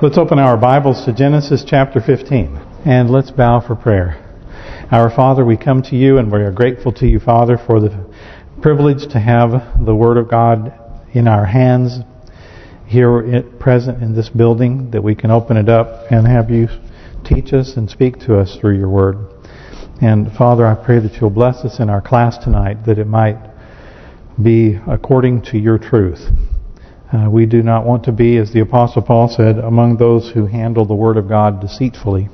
Let's open our Bibles to Genesis chapter 15 and let's bow for prayer. Our Father, we come to you and we are grateful to you, Father, for the privilege to have the Word of God in our hands here present in this building, that we can open it up and have you teach us and speak to us through your Word. And Father, I pray that you'll bless us in our class tonight, that it might be according to your truth. Uh, we do not want to be, as the Apostle Paul said, among those who handle the Word of God deceitfully,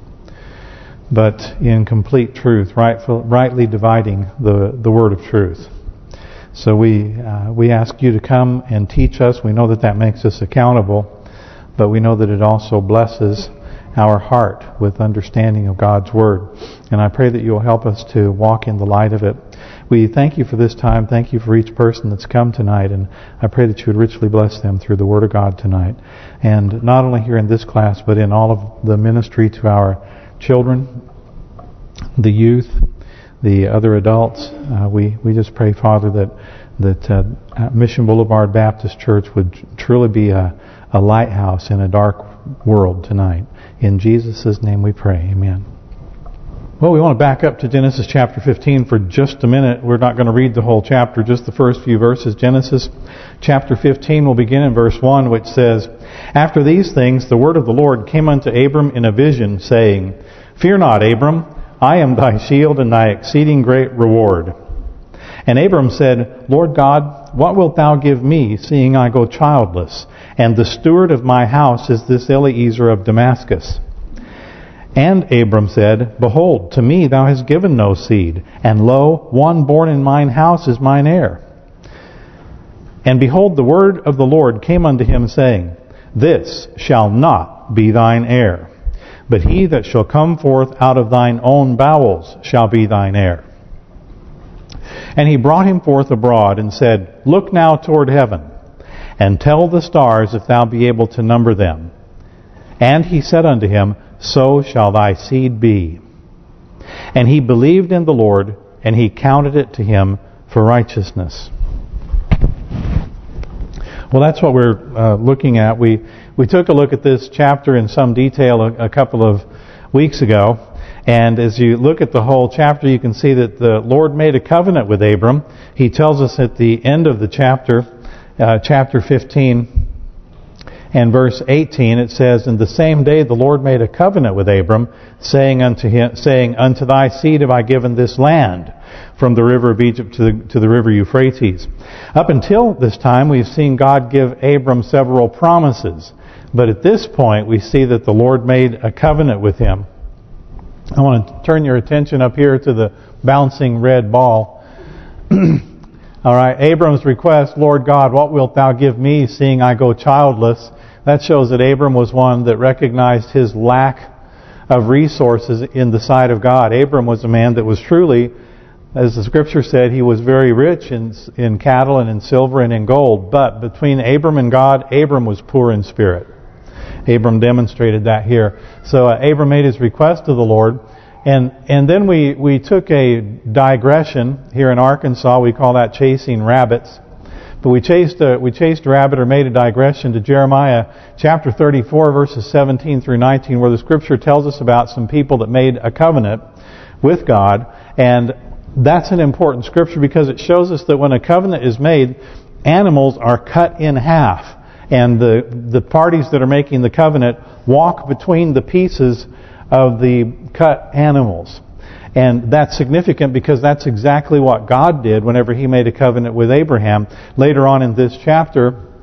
but in complete truth, rightful, rightly dividing the, the Word of truth. So we uh, we ask you to come and teach us. We know that that makes us accountable, but we know that it also blesses our heart with understanding of God's Word. And I pray that you'll help us to walk in the light of it we thank you for this time. Thank you for each person that's come tonight. And I pray that you would richly bless them through the Word of God tonight. And not only here in this class, but in all of the ministry to our children, the youth, the other adults. Uh, we, we just pray, Father, that that uh, Mission Boulevard Baptist Church would truly be a, a lighthouse in a dark world tonight. In Jesus' name we pray. Amen. Well, we want to back up to Genesis chapter 15 for just a minute. We're not going to read the whole chapter, just the first few verses. Genesis chapter 15 will begin in verse 1, which says, After these things the word of the Lord came unto Abram in a vision, saying, Fear not, Abram, I am thy shield and thy exceeding great reward. And Abram said, Lord God, what wilt thou give me, seeing I go childless? And the steward of my house is this Eliezer of Damascus. And Abram said, Behold, to me thou hast given no seed, and lo, one born in mine house is mine heir. And behold, the word of the Lord came unto him, saying, This shall not be thine heir, but he that shall come forth out of thine own bowels shall be thine heir. And he brought him forth abroad, and said, Look now toward heaven, and tell the stars if thou be able to number them. And he said unto him, so shall thy seed be. And he believed in the Lord, and he counted it to him for righteousness. Well, that's what we're uh, looking at. We we took a look at this chapter in some detail a, a couple of weeks ago. And as you look at the whole chapter, you can see that the Lord made a covenant with Abram. He tells us at the end of the chapter, uh, chapter 15, and verse 18 it says, In the same day the Lord made a covenant with Abram, saying unto him, saying, Unto thy seed have I given this land, from the river of Egypt to the, to the river Euphrates. Up until this time we've seen God give Abram several promises. But at this point we see that the Lord made a covenant with him. I want to turn your attention up here to the bouncing red ball. All right, Abram's request, Lord God, what wilt thou give me, seeing I go childless? That shows that Abram was one that recognized his lack of resources in the sight of God. Abram was a man that was truly, as the scripture said, he was very rich in in cattle and in silver and in gold. But between Abram and God, Abram was poor in spirit. Abram demonstrated that here. So uh, Abram made his request to the Lord. And and then we, we took a digression here in Arkansas. We call that chasing rabbits. But we chased a, we chased a rabbit or made a digression to Jeremiah chapter 34 verses 17 through 19 where the scripture tells us about some people that made a covenant with God and that's an important scripture because it shows us that when a covenant is made animals are cut in half and the the parties that are making the covenant walk between the pieces of the cut animals. And that's significant because that's exactly what God did whenever He made a covenant with Abraham. Later on in this chapter,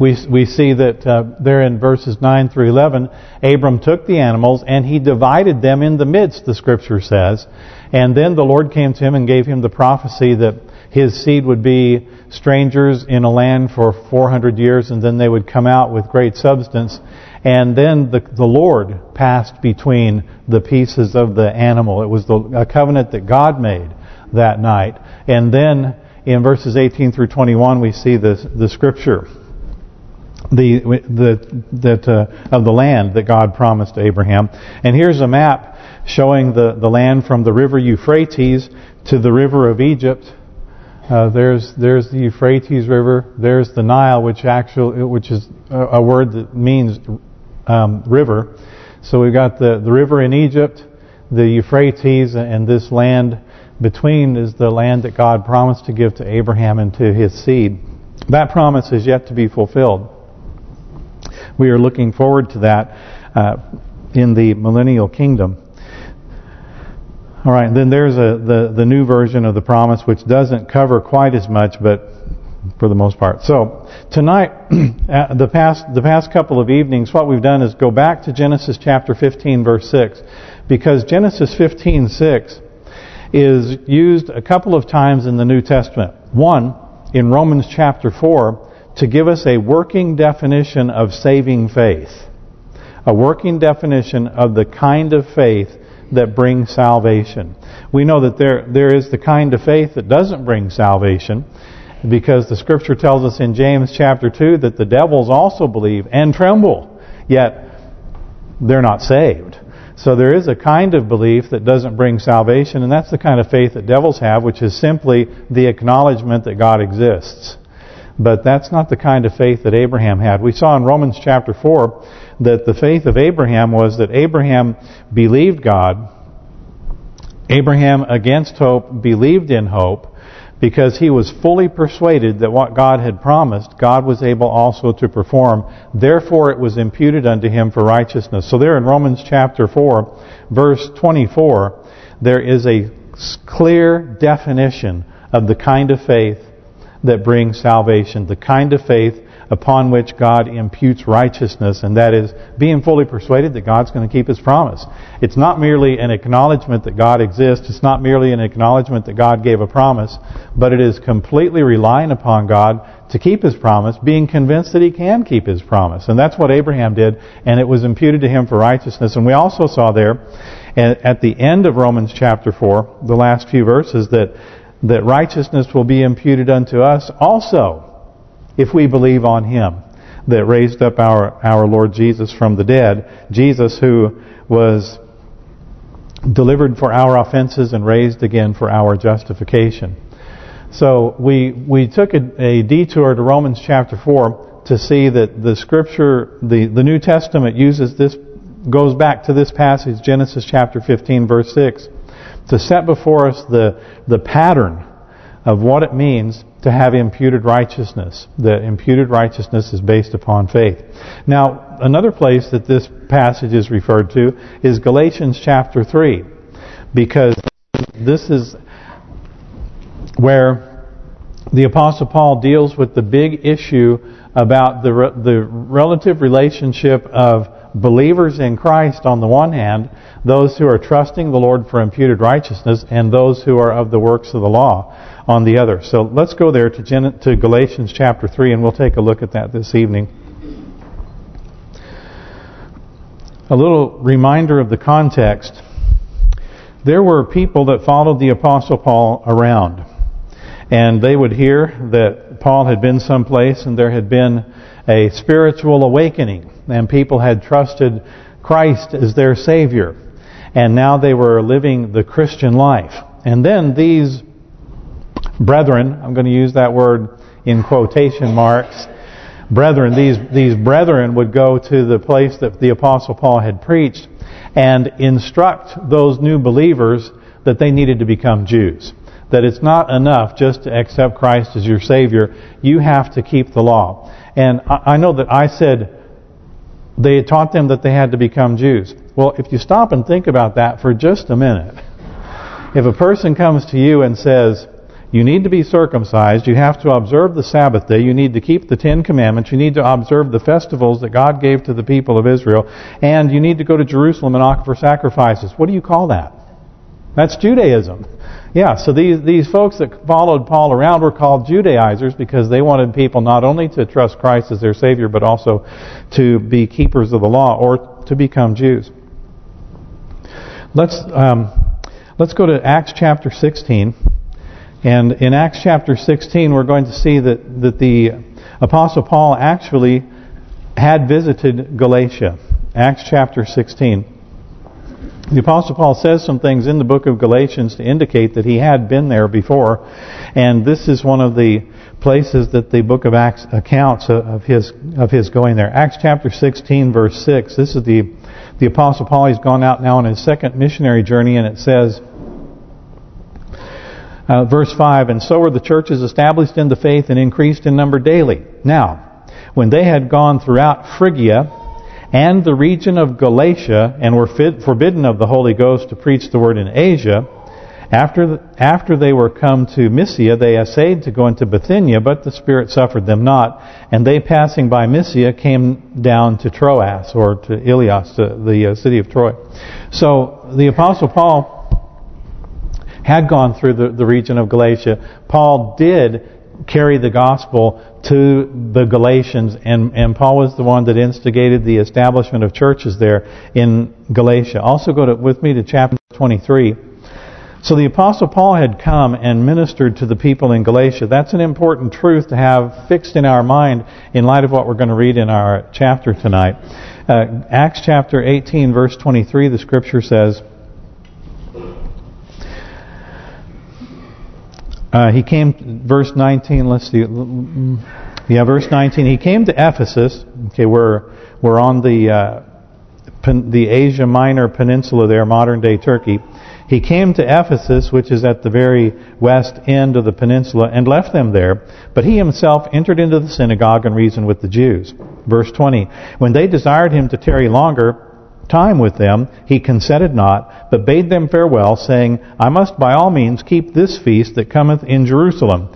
we we see that uh, there in verses 9 through 11, Abram took the animals and he divided them in the midst, the Scripture says. And then the Lord came to him and gave him the prophecy that his seed would be strangers in a land for 400 years and then they would come out with great substance. And then the the Lord passed between the pieces of the animal. It was the, a covenant that God made that night. And then in verses 18 through 21 we see the the scripture the the that uh, of the land that God promised to Abraham. And here's a map showing the the land from the river Euphrates to the river of Egypt. Uh, there's there's the Euphrates River. There's the Nile, which actually which is a, a word that means um, river. So we've got the the river in Egypt, the Euphrates, and this land between is the land that God promised to give to Abraham and to his seed. That promise is yet to be fulfilled. We are looking forward to that uh, in the millennial kingdom. All right, then there's a the the new version of the promise which doesn't cover quite as much, but for the most part. So tonight, the past the past couple of evenings, what we've done is go back to Genesis chapter 15, verse 6, because Genesis 15, 6 is used a couple of times in the New Testament. One, in Romans chapter 4, to give us a working definition of saving faith. A working definition of the kind of faith that brings salvation. We know that there there is the kind of faith that doesn't bring salvation because the scripture tells us in James chapter 2 that the devils also believe and tremble, yet they're not saved. So there is a kind of belief that doesn't bring salvation, and that's the kind of faith that devils have, which is simply the acknowledgement that God exists. But that's not the kind of faith that Abraham had. We saw in Romans chapter 4 that the faith of Abraham was that Abraham believed God. Abraham, against hope, believed in hope because he was fully persuaded that what God had promised, God was able also to perform. Therefore, it was imputed unto him for righteousness. So there in Romans chapter 4, verse 24, there is a clear definition of the kind of faith that brings salvation, the kind of faith upon which God imputes righteousness, and that is being fully persuaded that God's going to keep His promise. It's not merely an acknowledgement that God exists. It's not merely an acknowledgement that God gave a promise, but it is completely relying upon God to keep His promise, being convinced that He can keep His promise. And that's what Abraham did, and it was imputed to him for righteousness. And we also saw there, at the end of Romans chapter 4, the last few verses, that that righteousness will be imputed unto us also if we believe on Him that raised up our, our Lord Jesus from the dead. Jesus who was delivered for our offenses and raised again for our justification. So we we took a, a detour to Romans chapter 4 to see that the scripture, the, the New Testament uses this, goes back to this passage, Genesis chapter 15 verse 6, to set before us the the pattern of what it means to have imputed righteousness. The imputed righteousness is based upon faith. Now, another place that this passage is referred to is Galatians chapter 3, because this is where the Apostle Paul deals with the big issue about the the relative relationship of believers in Christ on the one hand, those who are trusting the Lord for imputed righteousness, and those who are of the works of the law on the other. So let's go there to, Gen to Galatians chapter 3, and we'll take a look at that this evening. A little reminder of the context. There were people that followed the Apostle Paul around. And they would hear that Paul had been someplace and there had been a spiritual awakening. And people had trusted Christ as their Savior. And now they were living the Christian life. And then these brethren, I'm going to use that word in quotation marks, brethren, these these brethren would go to the place that the Apostle Paul had preached and instruct those new believers that they needed to become Jews. That it's not enough just to accept Christ as your Savior. You have to keep the law. And I, know that I said they taught them that they had to become Jews. Well, if you stop and think about that for just a minute, if a person comes to you and says, you need to be circumcised. You have to observe the Sabbath day. You need to keep the Ten Commandments. You need to observe the festivals that God gave to the people of Israel. And you need to go to Jerusalem and offer sacrifices. What do you call that? That's Judaism. Yeah, so these these folks that followed Paul around were called Judaizers because they wanted people not only to trust Christ as their Savior, but also to be keepers of the law or to become Jews. Let's um, let's go to Acts chapter 16. And in Acts chapter 16, we're going to see that, that the Apostle Paul actually had visited Galatia. Acts chapter 16. The Apostle Paul says some things in the book of Galatians to indicate that he had been there before. And this is one of the places that the book of Acts accounts of his of his going there. Acts chapter 16 verse 6. This is the the Apostle Paul. He's gone out now on his second missionary journey and it says uh, verse 5, And so were the churches established in the faith and increased in number daily. Now, when they had gone throughout Phrygia and the region of Galatia and were forbidden of the Holy Ghost to preach the word in Asia, after the, after they were come to Mysia, they essayed to go into Bithynia, but the Spirit suffered them not. And they, passing by Mysia, came down to Troas, or to Ilios, to the uh, city of Troy. So the Apostle Paul had gone through the, the region of Galatia. Paul did carry the gospel to the Galatians, and, and Paul was the one that instigated the establishment of churches there in Galatia. Also go to, with me to chapter 23. So the Apostle Paul had come and ministered to the people in Galatia. That's an important truth to have fixed in our mind in light of what we're going to read in our chapter tonight. Uh, Acts chapter 18 verse 23, the scripture says, Uh, he came, verse 19, let's see, yeah, verse 19, he came to Ephesus, okay, we're, we're on the, uh, the Asia Minor Peninsula there, modern-day Turkey. He came to Ephesus, which is at the very west end of the peninsula, and left them there. But he himself entered into the synagogue and reasoned with the Jews. Verse 20, When they desired him to tarry longer, time with them, he consented not, but bade them farewell, saying, I must by all means keep this feast that cometh in Jerusalem.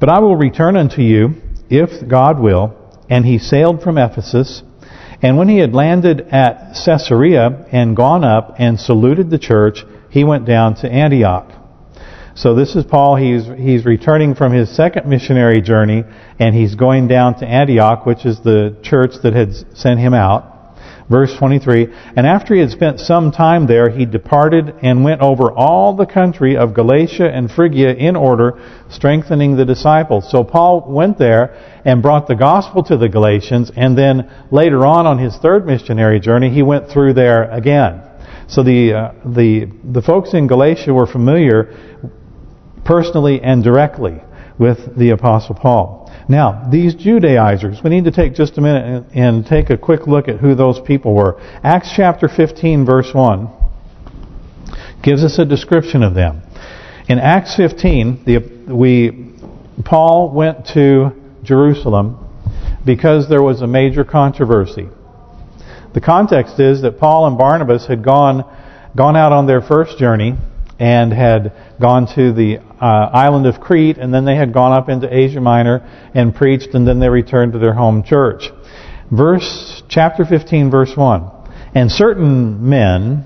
But I will return unto you, if God will. And he sailed from Ephesus. And when he had landed at Caesarea and gone up and saluted the church, he went down to Antioch. So this is Paul. He's he's returning from his second missionary journey, and he's going down to Antioch, which is the church that had sent him out. Verse 23, And after he had spent some time there, he departed and went over all the country of Galatia and Phrygia in order, strengthening the disciples. So Paul went there and brought the gospel to the Galatians, and then later on on his third missionary journey, he went through there again. So the uh, the the folks in Galatia were familiar personally and directly with the Apostle Paul. Now, these Judaizers, we need to take just a minute and, and take a quick look at who those people were. Acts chapter 15, verse 1, gives us a description of them. In Acts 15, the, we Paul went to Jerusalem because there was a major controversy. The context is that Paul and Barnabas had gone gone out on their first journey and had gone to the uh, island of Crete, and then they had gone up into Asia Minor and preached, and then they returned to their home church. Verse chapter 15, verse 1. And certain men,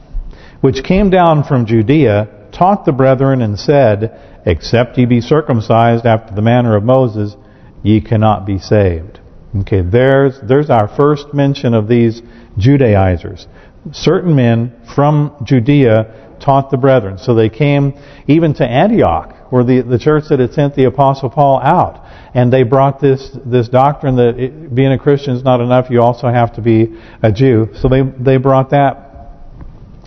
which came down from Judea, taught the brethren and said, Except ye be circumcised after the manner of Moses, ye cannot be saved. Okay, there's there's our first mention of these Judaizers. Certain men from Judea taught the brethren. So they came even to Antioch, where the, the church that had sent the Apostle Paul out. And they brought this this doctrine that it, being a Christian is not enough, you also have to be a Jew. So they, they brought that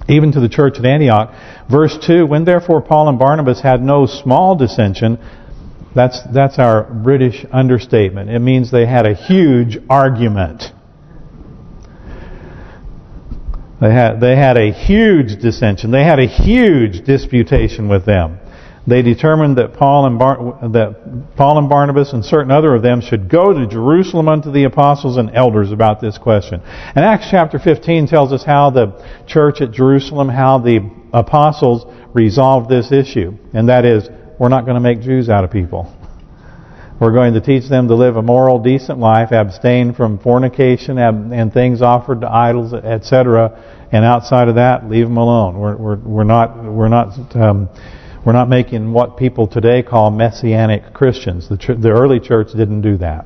even to the church at Antioch. Verse 2, When therefore Paul and Barnabas had no small dissension, that's that's our British understatement. It means they had a huge argument. They had they had a huge dissension. They had a huge disputation with them. They determined that Paul and Bar that Paul and Barnabas and certain other of them should go to Jerusalem unto the apostles and elders about this question. And Acts chapter 15 tells us how the church at Jerusalem, how the apostles resolved this issue, and that is, we're not going to make Jews out of people. We're going to teach them to live a moral, decent life, abstain from fornication and things offered to idols, etc. And outside of that, leave them alone. We're we're we're not we're not um, we're not making what people today call messianic Christians. The the early church didn't do that.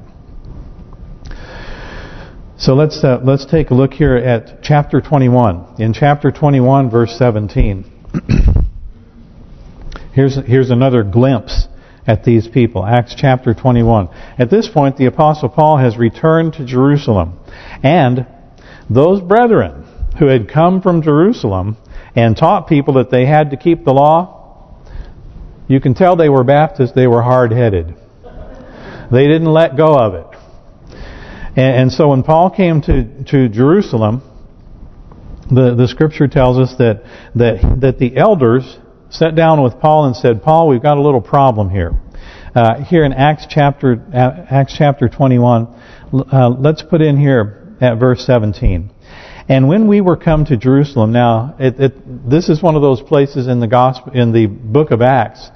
So let's uh, let's take a look here at chapter 21. In chapter 21, verse 17. here's here's another glimpse at these people. Acts chapter 21. At this point, the Apostle Paul has returned to Jerusalem. And those brethren who had come from Jerusalem and taught people that they had to keep the law, you can tell they were Baptists, they were hard-headed. They didn't let go of it. And, and so when Paul came to, to Jerusalem, the, the scripture tells us that, that, that the elders sat down with Paul and said, Paul, we've got a little problem here. Uh, here in Acts chapter uh, Acts chapter 21, uh, let's put in here at verse 17. And when we were come to Jerusalem, now it, it, this is one of those places in the gospel in the book of Acts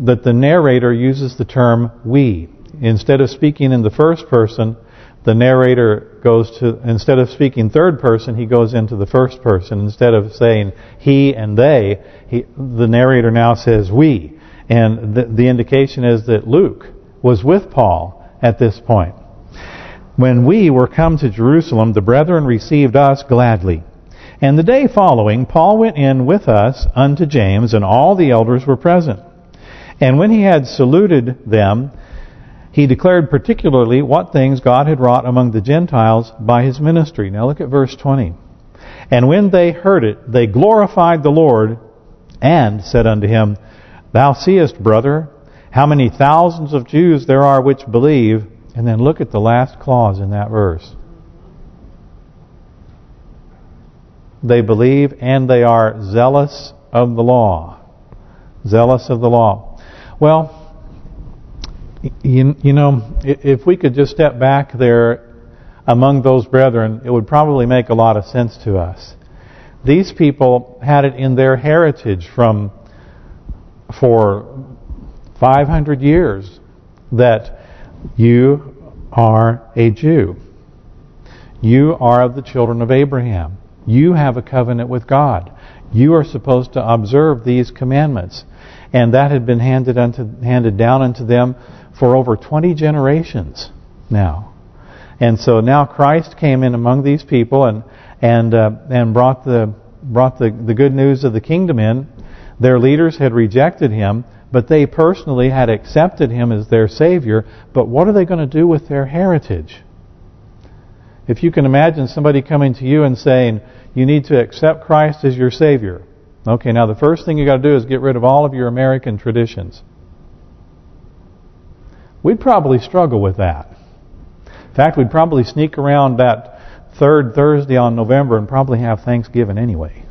that the narrator uses the term we instead of speaking in the first person. The narrator goes to instead of speaking third person, he goes into the first person. Instead of saying he and they, he, the narrator now says we, and the, the indication is that Luke was with Paul at this point. When we were come to Jerusalem, the brethren received us gladly. And the day following, Paul went in with us unto James, and all the elders were present. And when he had saluted them, he declared particularly what things God had wrought among the Gentiles by his ministry. Now look at verse 20. And when they heard it, they glorified the Lord, and said unto him, Thou seest, brother, how many thousands of Jews there are which believe, and then look at the last clause in that verse. They believe and they are zealous of the law. Zealous of the law. Well, you, you know, if we could just step back there among those brethren, it would probably make a lot of sense to us. These people had it in their heritage from for 500 years that you are a Jew. You are of the children of Abraham. You have a covenant with God. You are supposed to observe these commandments. And that had been handed unto, handed down unto them for over 20 generations now. And so now Christ came in among these people and and uh, and brought the brought the the good news of the kingdom in. Their leaders had rejected him, but they personally had accepted him as their Savior. But what are they going to do with their heritage? If you can imagine somebody coming to you and saying, you need to accept Christ as your Savior. Okay, now the first thing you got to do is get rid of all of your American traditions. We'd probably struggle with that. In fact, we'd probably sneak around that third Thursday on November and probably have Thanksgiving anyway.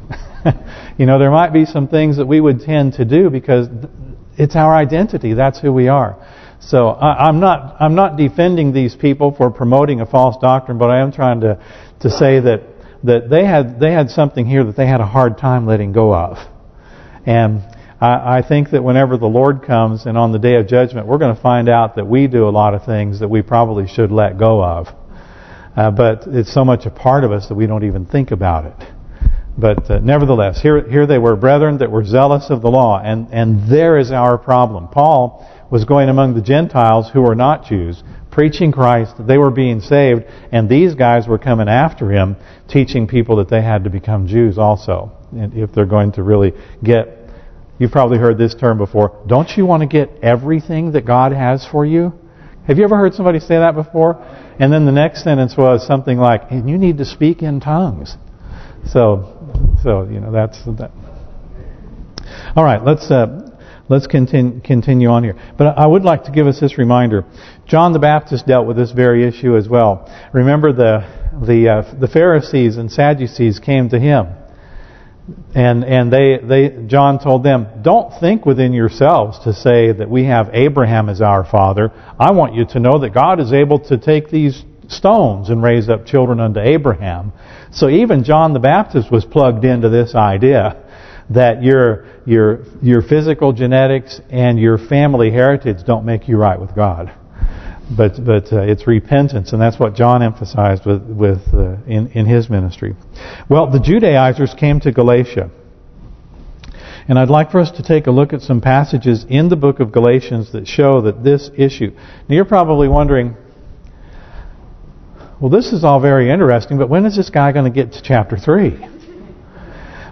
you know, there might be some things that we would tend to do because it's our identity. That's who we are. So I, am not I'm not defending these people for promoting a false doctrine, but I am trying to to say that that they had they had something here that they had a hard time letting go of, and I, I think that whenever the Lord comes and on the day of judgment, we're going to find out that we do a lot of things that we probably should let go of, uh, but it's so much a part of us that we don't even think about it. But uh, nevertheless, here here they were brethren that were zealous of the law, and and there is our problem. Paul was going among the Gentiles who were not Jews, preaching Christ. They were being saved, and these guys were coming after him, teaching people that they had to become Jews also, if they're going to really get. You've probably heard this term before. Don't you want to get everything that God has for you? Have you ever heard somebody say that before? And then the next sentence was something like, and you need to speak in tongues. So so you know that's that. All right, let's uh, let's continue continue on here. But I would like to give us this reminder. John the Baptist dealt with this very issue as well. Remember the the uh, the Pharisees and Sadducees came to him. And and they they John told them, don't think within yourselves to say that we have Abraham as our father. I want you to know that God is able to take these stones and raise up children unto Abraham. So even John the Baptist was plugged into this idea that your your your physical genetics and your family heritage don't make you right with God. But but uh, it's repentance, and that's what John emphasized with with uh, in in his ministry. Well, the Judaizers came to Galatia. And I'd like for us to take a look at some passages in the book of Galatians that show that this issue. Now you're probably wondering, well, this is all very interesting, but when is this guy going to get to chapter 3?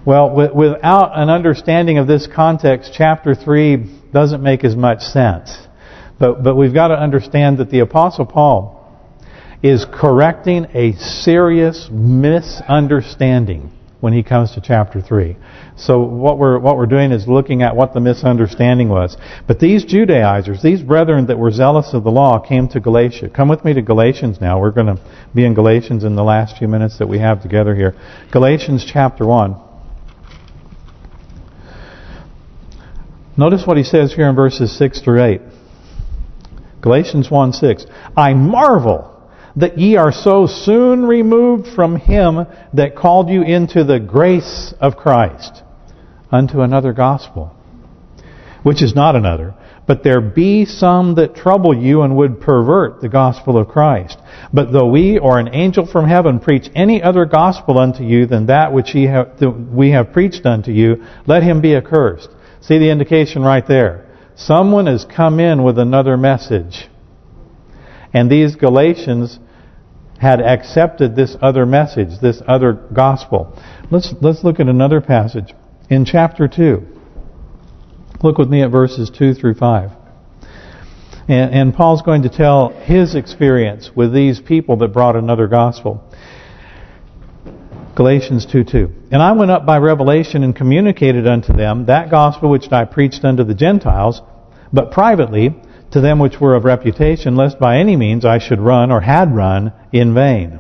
Well, without an understanding of this context, chapter 3 doesn't make as much sense. But but we've got to understand that the Apostle Paul is correcting a serious misunderstanding when he comes to chapter 3. So what we're what we're doing is looking at what the misunderstanding was. But these Judaizers, these brethren that were zealous of the law came to Galatia. Come with me to Galatians now. We're going to be in Galatians in the last few minutes that we have together here. Galatians chapter 1. Notice what he says here in verses 6 through 8. Galatians 1:6. I marvel that ye are so soon removed from him that called you into the grace of Christ unto another gospel, which is not another. But there be some that trouble you and would pervert the gospel of Christ. But though we or an angel from heaven preach any other gospel unto you than that which we have preached unto you, let him be accursed. See the indication right there. Someone has come in with another message. And these Galatians had accepted this other message, this other gospel. Let's let's look at another passage in chapter 2. Look with me at verses 2 through 5. And, and Paul's going to tell his experience with these people that brought another gospel. Galatians 2.2 And I went up by revelation and communicated unto them that gospel which I preached unto the Gentiles, but privately to them which were of reputation, lest by any means I should run or had run in vain.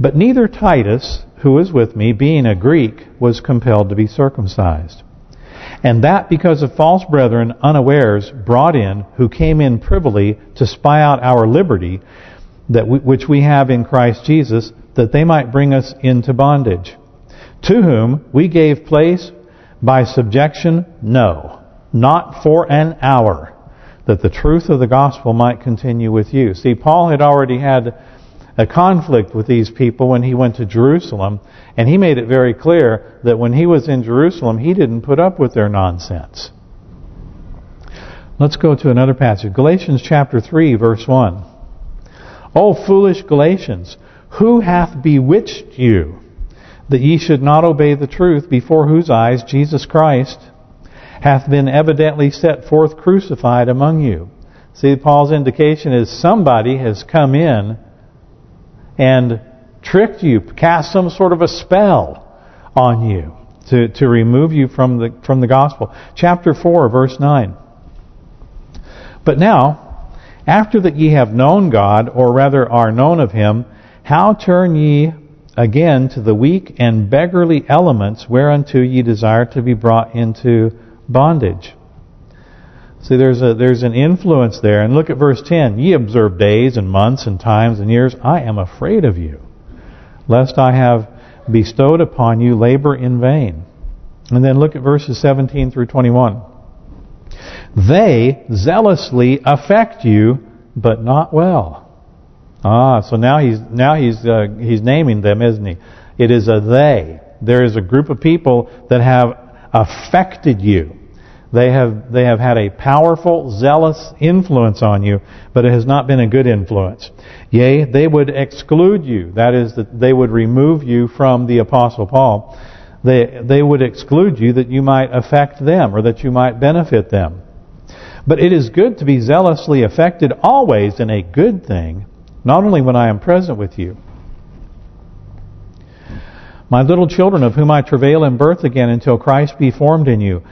But neither Titus, who was with me, being a Greek, was compelled to be circumcised. And that because of false brethren unawares brought in, who came in privily to spy out our liberty, that we, which we have in Christ Jesus, that they might bring us into bondage. To whom we gave place by subjection, no, not for an hour, that the truth of the gospel might continue with you. See, Paul had already had a conflict with these people when he went to Jerusalem, and he made it very clear that when he was in Jerusalem, he didn't put up with their nonsense. Let's go to another passage. Galatians chapter 3, verse 1. O foolish Galatians, who hath bewitched you, that ye should not obey the truth, before whose eyes Jesus Christ hath been evidently set forth crucified among you. See, Paul's indication is somebody has come in and tricked you, cast some sort of a spell on you to to remove you from the from the gospel. Chapter 4, verse 9. But now, after that ye have known God, or rather are known of Him, how turn ye again to the weak and beggarly elements whereunto ye desire to be brought into bondage. See, there's a there's an influence there. And look at verse 10. Ye observe days and months and times and years. I am afraid of you, lest I have bestowed upon you labor in vain. And then look at verses 17 through 21. They zealously affect you, but not well. Ah, so now he's now he's uh, he's naming them, isn't he? It is a they. There is a group of people that have affected you. They have they have had a powerful, zealous influence on you, but it has not been a good influence. Yea, they would exclude you. That is, that they would remove you from the Apostle Paul. They they would exclude you that you might affect them or that you might benefit them. But it is good to be zealously affected always in a good thing, not only when I am present with you, my little children, of whom I travail in birth again until Christ be formed in you.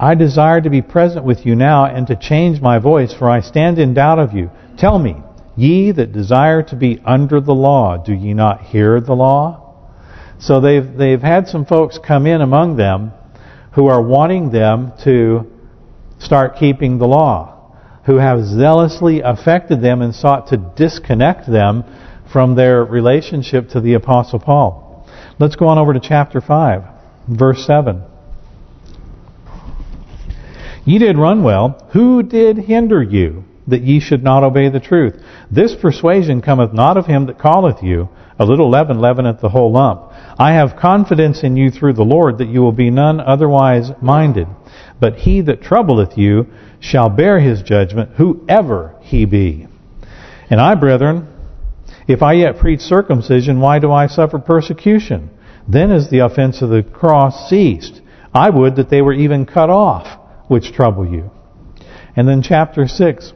I desire to be present with you now and to change my voice, for I stand in doubt of you. Tell me, ye that desire to be under the law, do ye not hear the law? So they've they've had some folks come in among them who are wanting them to start keeping the law, who have zealously affected them and sought to disconnect them from their relationship to the Apostle Paul. Let's go on over to chapter 5, verse 7. Ye did run well. Who did hinder you, that ye should not obey the truth? This persuasion cometh not of him that calleth you. A little leaven leaveneth the whole lump. I have confidence in you through the Lord, that you will be none otherwise minded. But he that troubleth you shall bear his judgment, whoever he be. And I, brethren, if I yet preach circumcision, why do I suffer persecution? Then is the offense of the cross ceased. I would that they were even cut off, which trouble you. And then chapter 6,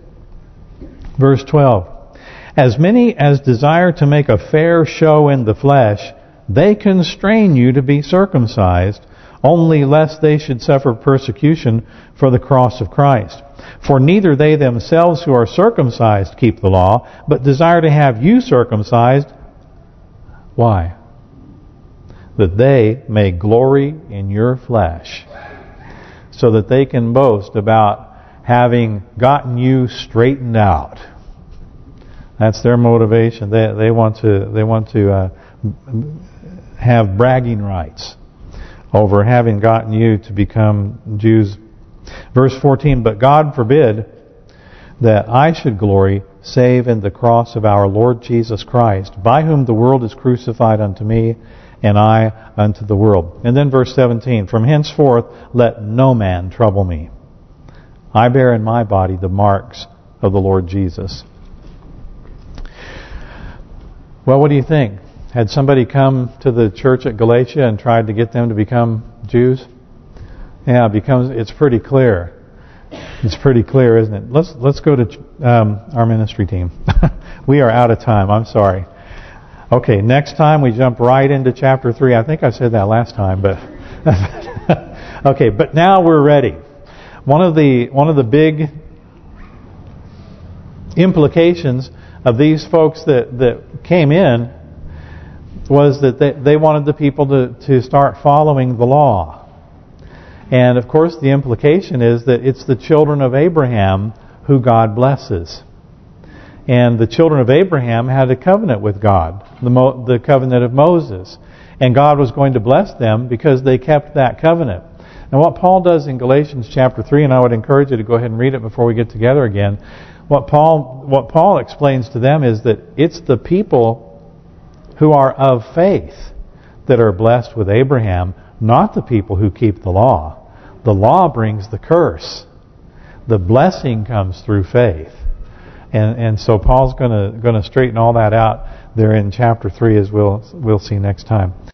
verse 12. As many as desire to make a fair show in the flesh they constrain you to be circumcised, only lest they should suffer persecution for the cross of Christ. For neither they themselves who are circumcised keep the law, but desire to have you circumcised. Why? That they may glory in your flesh. So that they can boast about having gotten you straightened out. That's their motivation. They they want to they want to uh, have bragging rights over having gotten you to become Jews. Verse 14, But God forbid that I should glory save in the cross of our Lord Jesus Christ, by whom the world is crucified unto me, and I unto the world. And then verse 17, From henceforth let no man trouble me. I bear in my body the marks of the Lord Jesus. Well, what do you think? Had somebody come to the church at Galatia and tried to get them to become Jews? Yeah, it becomes it's pretty clear. It's pretty clear, isn't it? Let's let's go to um, our ministry team. we are out of time. I'm sorry. Okay, next time we jump right into chapter 3. I think I said that last time, but okay, but now we're ready. One of the one of the big implications of these folks that that came in was that they, they wanted the people to, to start following the law. And of course the implication is that it's the children of Abraham who God blesses. And the children of Abraham had a covenant with God, the, Mo, the covenant of Moses. And God was going to bless them because they kept that covenant. And what Paul does in Galatians chapter 3, and I would encourage you to go ahead and read it before we get together again, what Paul what Paul explains to them is that it's the people who are of faith that are blessed with Abraham, not the people who keep the law. The law brings the curse. The blessing comes through faith. And and so Paul's going to going to straighten all that out there in chapter 3 as we'll we'll see next time.